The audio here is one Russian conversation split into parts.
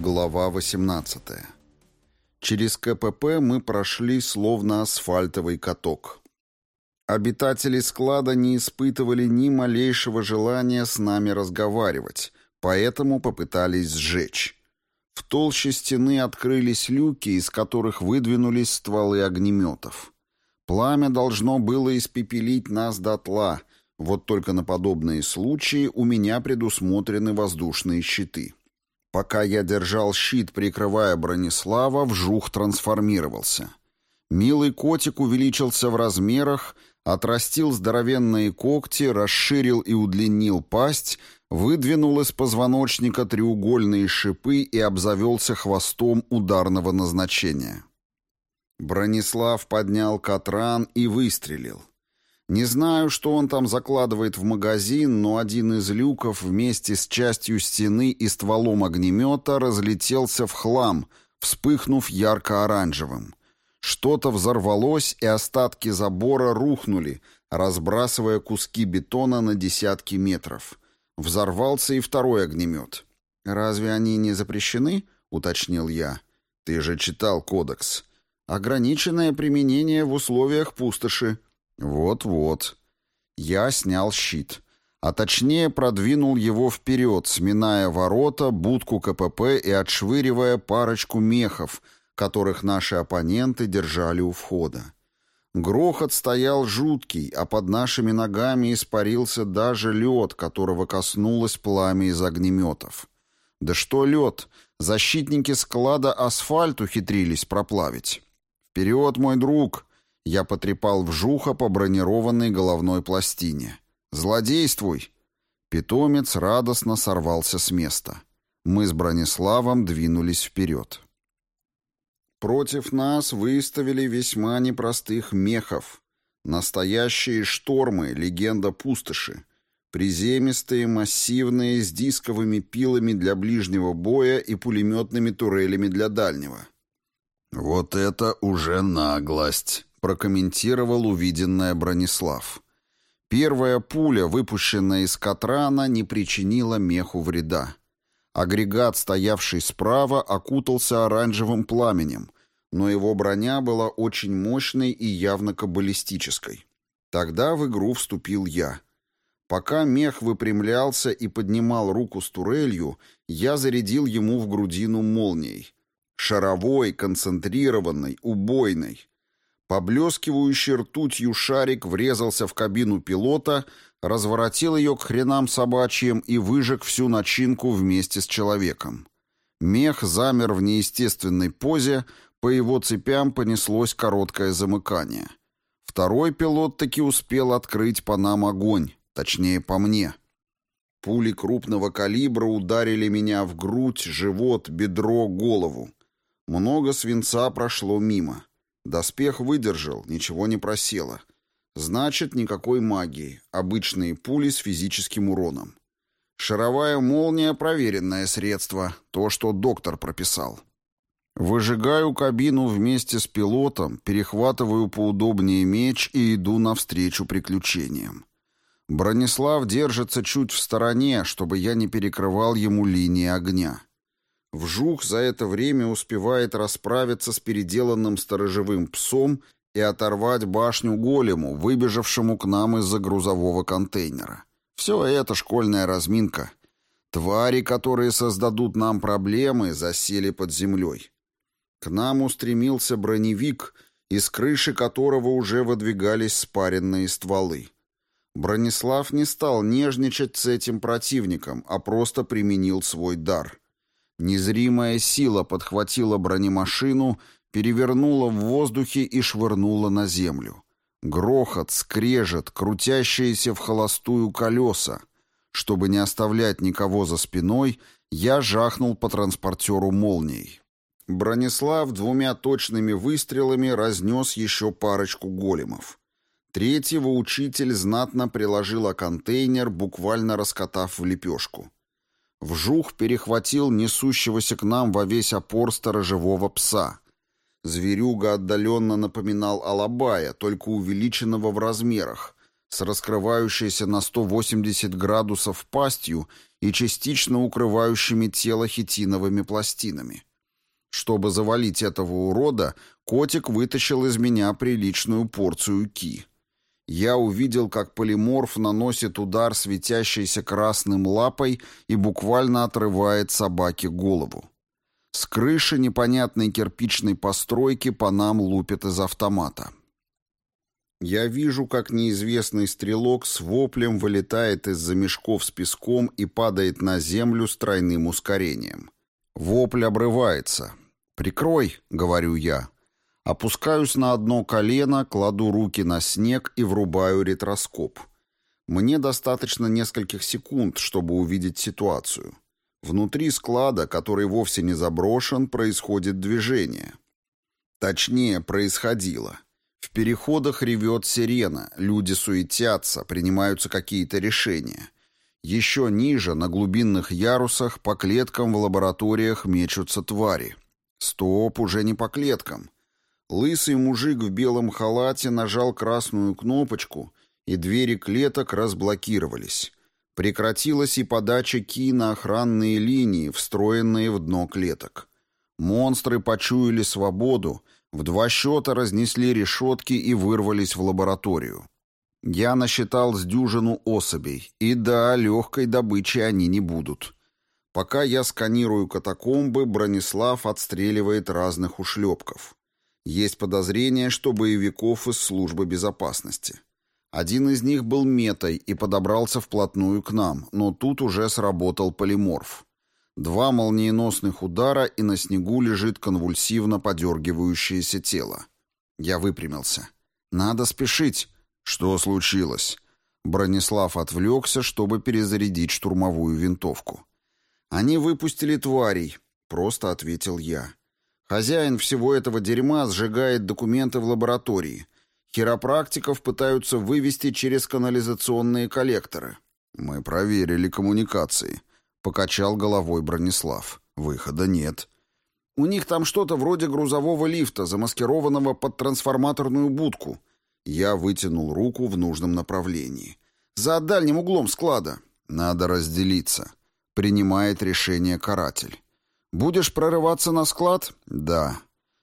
Глава 18. Через КПП мы прошли словно асфальтовый каток. Обитатели склада не испытывали ни малейшего желания с нами разговаривать, поэтому попытались сжечь. В толще стены открылись люки, из которых выдвинулись стволы огнеметов. Пламя должно было испепелить нас дотла, вот только на подобные случаи у меня предусмотрены воздушные щиты. Пока я держал щит, прикрывая Бронислава, вжух трансформировался. Милый котик увеличился в размерах, отрастил здоровенные когти, расширил и удлинил пасть, выдвинул из позвоночника треугольные шипы и обзавелся хвостом ударного назначения. Бронислав поднял катран и выстрелил. Не знаю, что он там закладывает в магазин, но один из люков вместе с частью стены и стволом огнемета разлетелся в хлам, вспыхнув ярко-оранжевым. Что-то взорвалось, и остатки забора рухнули, разбрасывая куски бетона на десятки метров. Взорвался и второй огнемет. «Разве они не запрещены?» — уточнил я. «Ты же читал кодекс. Ограниченное применение в условиях пустоши». Вот-вот. Я снял щит. А точнее продвинул его вперед, сминая ворота, будку КПП и отшвыривая парочку мехов, которых наши оппоненты держали у входа. Грохот стоял жуткий, а под нашими ногами испарился даже лед, которого коснулось пламя из огнеметов. Да что лед? Защитники склада асфальт ухитрились проплавить. «Вперед, мой друг!» Я потрепал вжуха по бронированной головной пластине. «Злодействуй!» Питомец радостно сорвался с места. Мы с Брониславом двинулись вперед. Против нас выставили весьма непростых мехов. Настоящие штормы, легенда пустоши. Приземистые, массивные, с дисковыми пилами для ближнего боя и пулеметными турелями для дальнего. «Вот это уже наглость!» Прокомментировал увиденное Бронислав. Первая пуля, выпущенная из Катрана, не причинила меху вреда. Агрегат, стоявший справа, окутался оранжевым пламенем, но его броня была очень мощной и явно каббалистической. Тогда в игру вступил я. Пока мех выпрямлялся и поднимал руку с турелью, я зарядил ему в грудину молнией. Шаровой, концентрированной, убойной. Поблескивающий ртутью шарик врезался в кабину пилота, разворотил ее к хренам собачьим и выжег всю начинку вместе с человеком. Мех замер в неестественной позе, по его цепям понеслось короткое замыкание. Второй пилот таки успел открыть по нам огонь, точнее по мне. Пули крупного калибра ударили меня в грудь, живот, бедро, голову. Много свинца прошло мимо. Доспех выдержал, ничего не просело. Значит, никакой магии, обычные пули с физическим уроном. Шаровая молния — проверенное средство, то, что доктор прописал. Выжигаю кабину вместе с пилотом, перехватываю поудобнее меч и иду навстречу приключениям. Бронислав держится чуть в стороне, чтобы я не перекрывал ему линии огня. Вжух за это время успевает расправиться с переделанным сторожевым псом и оторвать башню голему, выбежавшему к нам из-за грузового контейнера. Все это школьная разминка. Твари, которые создадут нам проблемы, засели под землей. К нам устремился броневик, из крыши которого уже выдвигались спаренные стволы. Бронислав не стал нежничать с этим противником, а просто применил свой дар — Незримая сила подхватила бронемашину, перевернула в воздухе и швырнула на землю. Грохот, скрежет, крутящиеся в холостую колеса. Чтобы не оставлять никого за спиной, я жахнул по транспортеру молнией. Бронислав двумя точными выстрелами разнес еще парочку големов. Третьего учитель знатно приложил о контейнер, буквально раскатав в лепешку. Вжух перехватил несущегося к нам во весь опор сторожевого пса. Зверюга отдаленно напоминал алабая, только увеличенного в размерах, с раскрывающейся на 180 градусов пастью и частично укрывающими тело хитиновыми пластинами. Чтобы завалить этого урода, котик вытащил из меня приличную порцию ки. Я увидел, как полиморф наносит удар светящейся красным лапой и буквально отрывает собаке голову. С крыши непонятной кирпичной постройки по нам лупят из автомата. Я вижу, как неизвестный стрелок с воплем вылетает из-за мешков с песком и падает на землю с тройным ускорением. Вопль обрывается. «Прикрой», — говорю я. Опускаюсь на одно колено, кладу руки на снег и врубаю ретроскоп. Мне достаточно нескольких секунд, чтобы увидеть ситуацию. Внутри склада, который вовсе не заброшен, происходит движение. Точнее, происходило. В переходах ревет сирена, люди суетятся, принимаются какие-то решения. Еще ниже, на глубинных ярусах, по клеткам в лабораториях мечутся твари. Стоп, уже не по клеткам. Лысый мужик в белом халате нажал красную кнопочку, и двери клеток разблокировались. Прекратилась и подача ки на охранные линии, встроенные в дно клеток. Монстры почуяли свободу, в два счета разнесли решетки и вырвались в лабораторию. Я насчитал с дюжину особей, и да, легкой добычи они не будут. Пока я сканирую катакомбы, Бронислав отстреливает разных ушлепков. Есть подозрение, что боевиков из службы безопасности. Один из них был метой и подобрался вплотную к нам, но тут уже сработал полиморф. Два молниеносных удара, и на снегу лежит конвульсивно подергивающееся тело. Я выпрямился. «Надо спешить!» «Что случилось?» Бронислав отвлекся, чтобы перезарядить штурмовую винтовку. «Они выпустили тварей», — просто ответил я. Хозяин всего этого дерьма сжигает документы в лаборатории. Хиропрактиков пытаются вывести через канализационные коллекторы. Мы проверили коммуникации. Покачал головой Бронислав. Выхода нет. У них там что-то вроде грузового лифта, замаскированного под трансформаторную будку. Я вытянул руку в нужном направлении. За дальним углом склада. Надо разделиться. Принимает решение каратель. Будешь прорываться на склад? Да.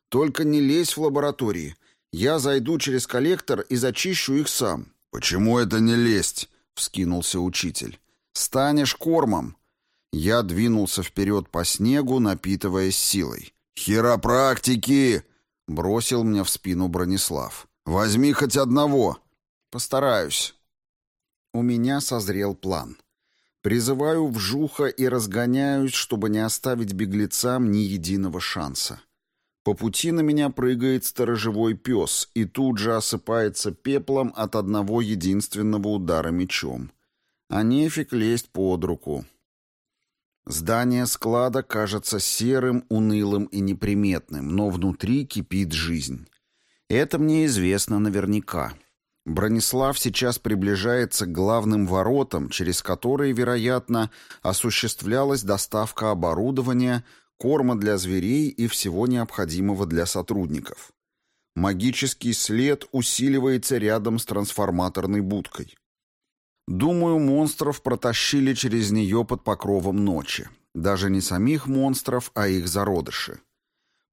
Только не лезь в лаборатории. Я зайду через коллектор и зачищу их сам. Почему это не лезть? Вскинулся учитель. Станешь кормом. Я двинулся вперед по снегу, напитываясь силой. «Хиропрактики!» — бросил мне в спину Бронислав. «Возьми хоть одного!» «Постараюсь». У меня созрел план. Призываю вжуха и разгоняюсь, чтобы не оставить беглецам ни единого шанса. По пути на меня прыгает сторожевой пес и тут же осыпается пеплом от одного единственного удара мечом. А нефиг лезть под руку. Здание склада кажется серым, унылым и неприметным, но внутри кипит жизнь. Это мне известно наверняка. Бронислав сейчас приближается к главным воротам, через которые, вероятно, осуществлялась доставка оборудования, корма для зверей и всего необходимого для сотрудников. Магический след усиливается рядом с трансформаторной будкой. Думаю, монстров протащили через нее под покровом ночи. Даже не самих монстров, а их зародыши.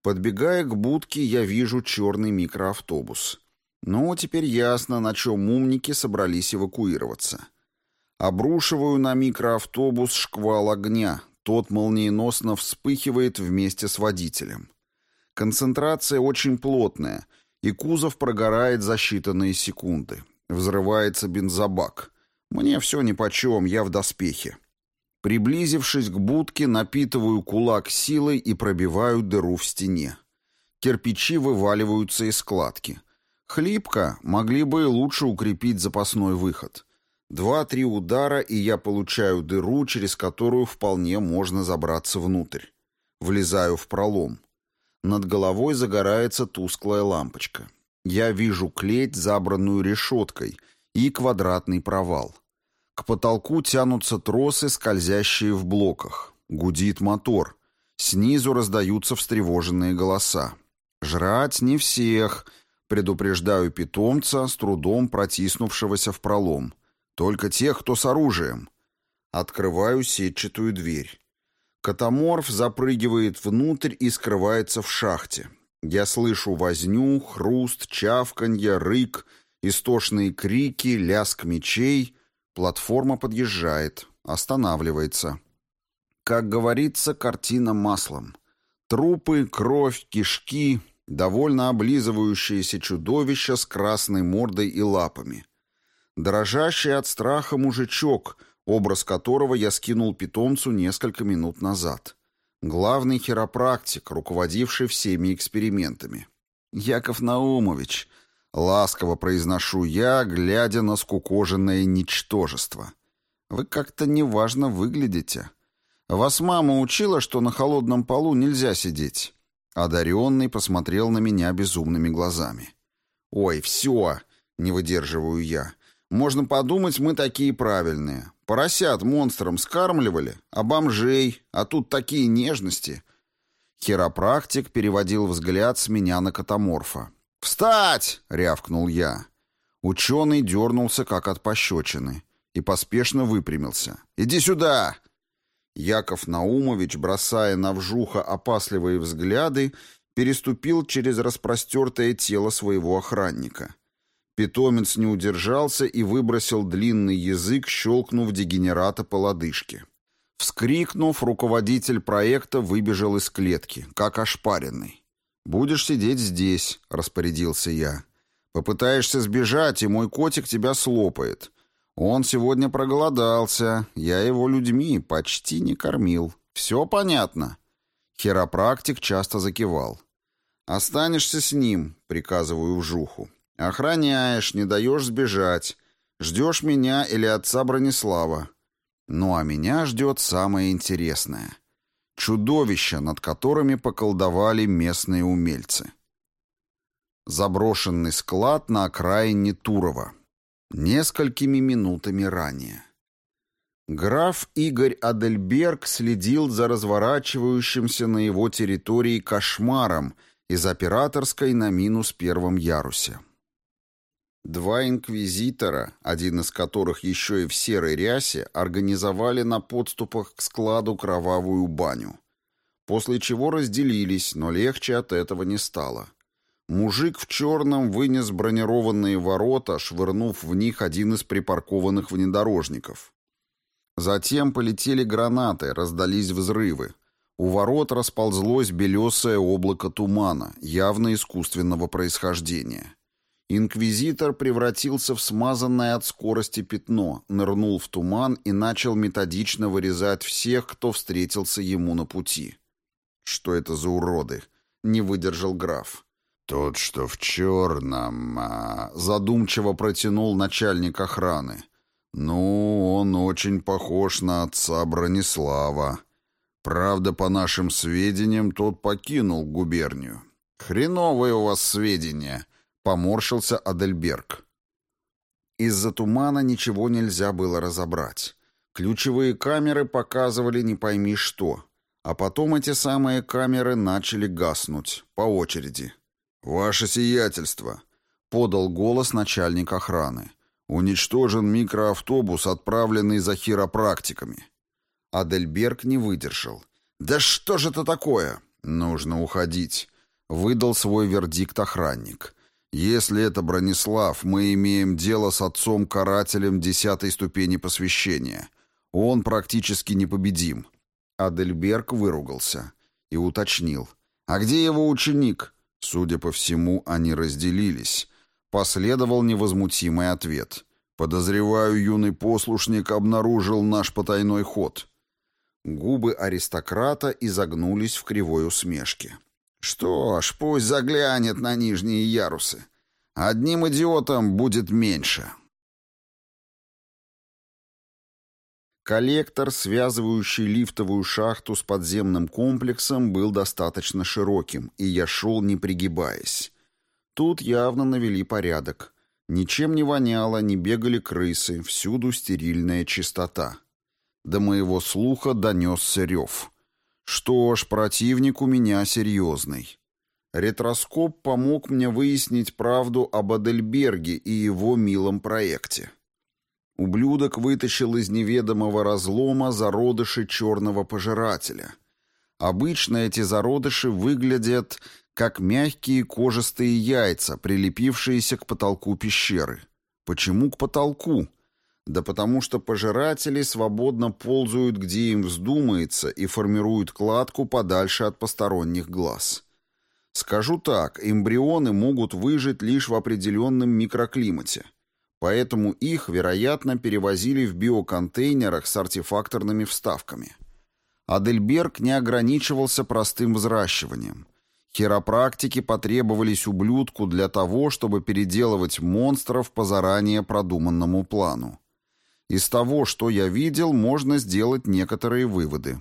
Подбегая к будке, я вижу черный микроавтобус. Ну, теперь ясно, на чем умники собрались эвакуироваться. Обрушиваю на микроавтобус шквал огня. Тот молниеносно вспыхивает вместе с водителем. Концентрация очень плотная, и кузов прогорает за считанные секунды. Взрывается бензобак. Мне все нипочем, я в доспехе. Приблизившись к будке, напитываю кулак силой и пробиваю дыру в стене. Кирпичи вываливаются из складки — Хлипко, могли бы лучше укрепить запасной выход. Два-три удара, и я получаю дыру, через которую вполне можно забраться внутрь. Влезаю в пролом. Над головой загорается тусклая лампочка. Я вижу клеть, забранную решеткой, и квадратный провал. К потолку тянутся тросы, скользящие в блоках. Гудит мотор. Снизу раздаются встревоженные голоса. «Жрать не всех!» Предупреждаю питомца, с трудом протиснувшегося в пролом. Только тех, кто с оружием. Открываю сетчатую дверь. Катаморф запрыгивает внутрь и скрывается в шахте. Я слышу возню, хруст, чавканье, рык, истошные крики, лязг мечей. Платформа подъезжает, останавливается. Как говорится, картина маслом. Трупы, кровь, кишки, довольно облизывающееся чудовище с красной мордой и лапами. Дрожащий от страха мужичок, образ которого я скинул питомцу несколько минут назад. Главный хиропрактик, руководивший всеми экспериментами. «Яков Наумович», — ласково произношу я, глядя на скукоженное ничтожество. «Вы как-то неважно выглядите. Вас мама учила, что на холодном полу нельзя сидеть». Одаренный посмотрел на меня безумными глазами. «Ой, все!» — не выдерживаю я. «Можно подумать, мы такие правильные. Поросят монстрам скармливали, а бомжей, а тут такие нежности». Хиропрактик переводил взгляд с меня на катаморфа. «Встать!» — рявкнул я. Ученый дернулся, как от пощечины, и поспешно выпрямился. «Иди сюда!» Яков Наумович, бросая на вжуха опасливые взгляды, переступил через распростертое тело своего охранника. Питомец не удержался и выбросил длинный язык, щелкнув дегенерата по лодыжке. Вскрикнув, руководитель проекта выбежал из клетки, как ошпаренный. «Будешь сидеть здесь», — распорядился я. «Попытаешься сбежать, и мой котик тебя слопает. Он сегодня проголодался, я его людьми почти не кормил. Все понятно?» Хиропрактик часто закивал. «Останешься с ним», — приказываю вжуху. «Охраняешь, не даешь сбежать. Ждешь меня или отца Бронислава. Ну а меня ждет самое интересное. Чудовища, над которыми поколдовали местные умельцы. Заброшенный склад на окраине Турова. Несколькими минутами ранее. Граф Игорь Адельберг следил за разворачивающимся на его территории кошмаром из операторской на минус первом ярусе. Два инквизитора, один из которых еще и в серой рясе, организовали на подступах к складу кровавую баню. После чего разделились, но легче от этого не стало. Мужик в черном вынес бронированные ворота, швырнув в них один из припаркованных внедорожников. Затем полетели гранаты, раздались взрывы. У ворот расползлось белесое облако тумана, явно искусственного происхождения. Инквизитор превратился в смазанное от скорости пятно, нырнул в туман и начал методично вырезать всех, кто встретился ему на пути. «Что это за уроды?» — не выдержал граф. «Тот, что в черном...» а... Задумчиво протянул начальник охраны. «Ну, он очень похож на отца Бронислава. Правда, по нашим сведениям, тот покинул губернию. Хреновые у вас сведения», — поморщился Адельберг. Из-за тумана ничего нельзя было разобрать. Ключевые камеры показывали не пойми что. А потом эти самые камеры начали гаснуть, по очереди. «Ваше сиятельство», — подал голос начальник охраны. «Уничтожен микроавтобус, отправленный за хиропрактиками». Адельберг не выдержал. «Да что же это такое?» «Нужно уходить», — выдал свой вердикт охранник. «Если это Бронислав, мы имеем дело с отцом-карателем десятой ступени посвящения. Он практически непобедим». Адельберг выругался и уточнил. «А где его ученик?» Судя по всему, они разделились. Последовал невозмутимый ответ. «Подозреваю, юный послушник обнаружил наш потайной ход». Губы аристократа изогнулись в кривой усмешке. «Что ж, пусть заглянет на нижние ярусы. Одним идиотом будет меньше». Коллектор, связывающий лифтовую шахту с подземным комплексом, был достаточно широким, и я шел, не пригибаясь. Тут явно навели порядок. Ничем не воняло, не бегали крысы, всюду стерильная чистота. До моего слуха донесся рев. Что ж, противник у меня серьезный. Ретроскоп помог мне выяснить правду об Адельберге и его милом проекте. Ублюдок вытащил из неведомого разлома зародыши черного пожирателя. Обычно эти зародыши выглядят как мягкие кожистые яйца, прилепившиеся к потолку пещеры. Почему к потолку? Да потому что пожиратели свободно ползают, где им вздумается, и формируют кладку подальше от посторонних глаз. Скажу так, эмбрионы могут выжить лишь в определенном микроклимате. Поэтому их, вероятно, перевозили в биоконтейнерах с артефакторными вставками. Адельберг не ограничивался простым взращиванием. Хиропрактики потребовались ублюдку для того, чтобы переделывать монстров по заранее продуманному плану. Из того, что я видел, можно сделать некоторые выводы.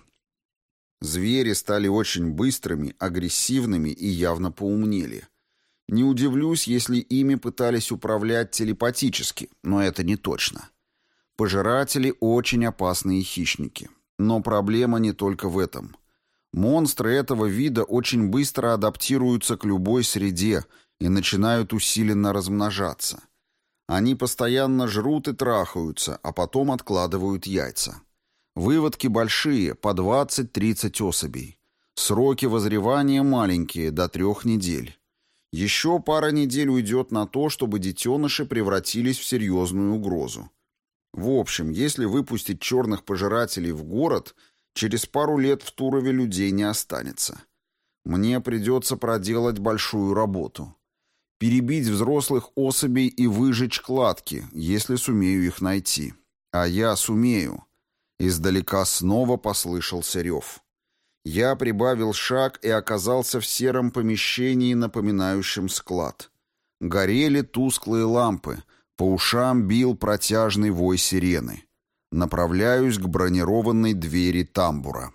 Звери стали очень быстрыми, агрессивными и явно поумнели. Не удивлюсь, если ими пытались управлять телепатически, но это не точно. Пожиратели очень опасные хищники. Но проблема не только в этом. Монстры этого вида очень быстро адаптируются к любой среде и начинают усиленно размножаться. Они постоянно жрут и трахаются, а потом откладывают яйца. Выводки большие, по 20-30 особей. Сроки возревания маленькие, до трех недель. Еще пара недель уйдет на то, чтобы детеныши превратились в серьезную угрозу. В общем, если выпустить черных пожирателей в город – Через пару лет в Турове людей не останется. Мне придется проделать большую работу. Перебить взрослых особей и выжечь кладки, если сумею их найти. А я сумею. Издалека снова послышался рев. Я прибавил шаг и оказался в сером помещении, напоминающем склад. Горели тусклые лампы, по ушам бил протяжный вой сирены. Направляюсь к бронированной двери тамбура.